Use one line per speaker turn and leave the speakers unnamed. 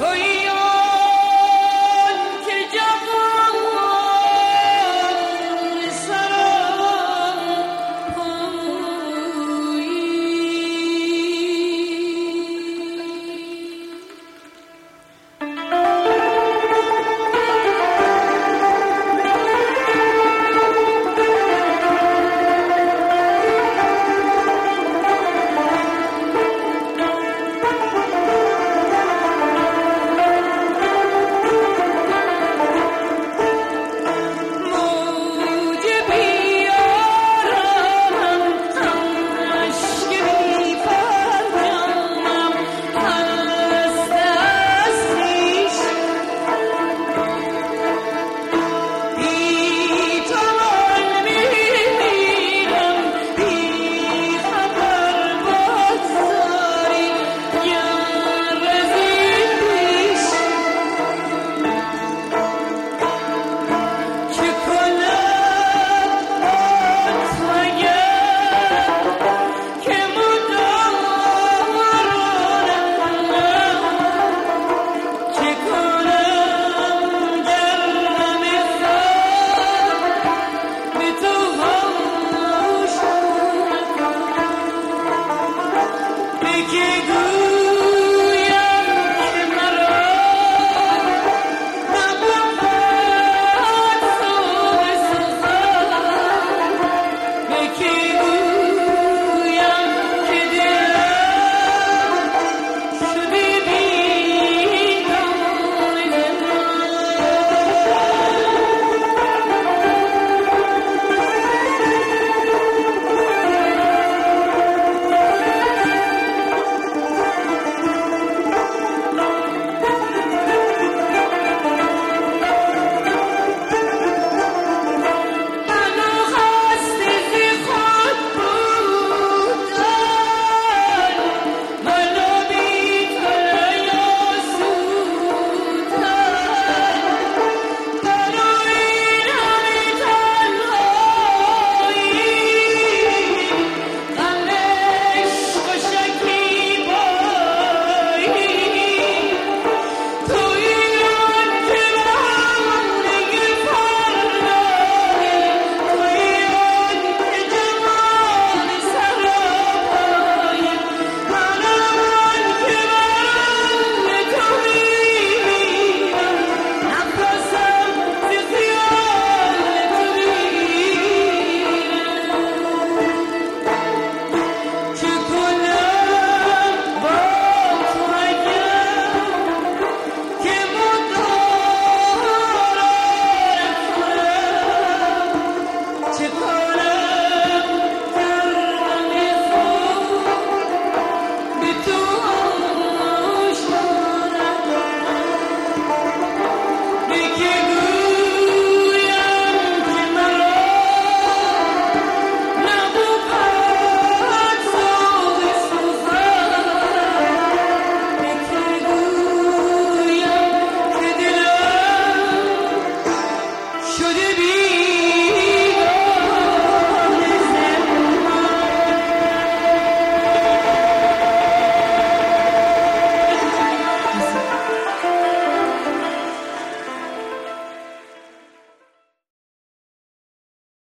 Oh, yeah. could it be?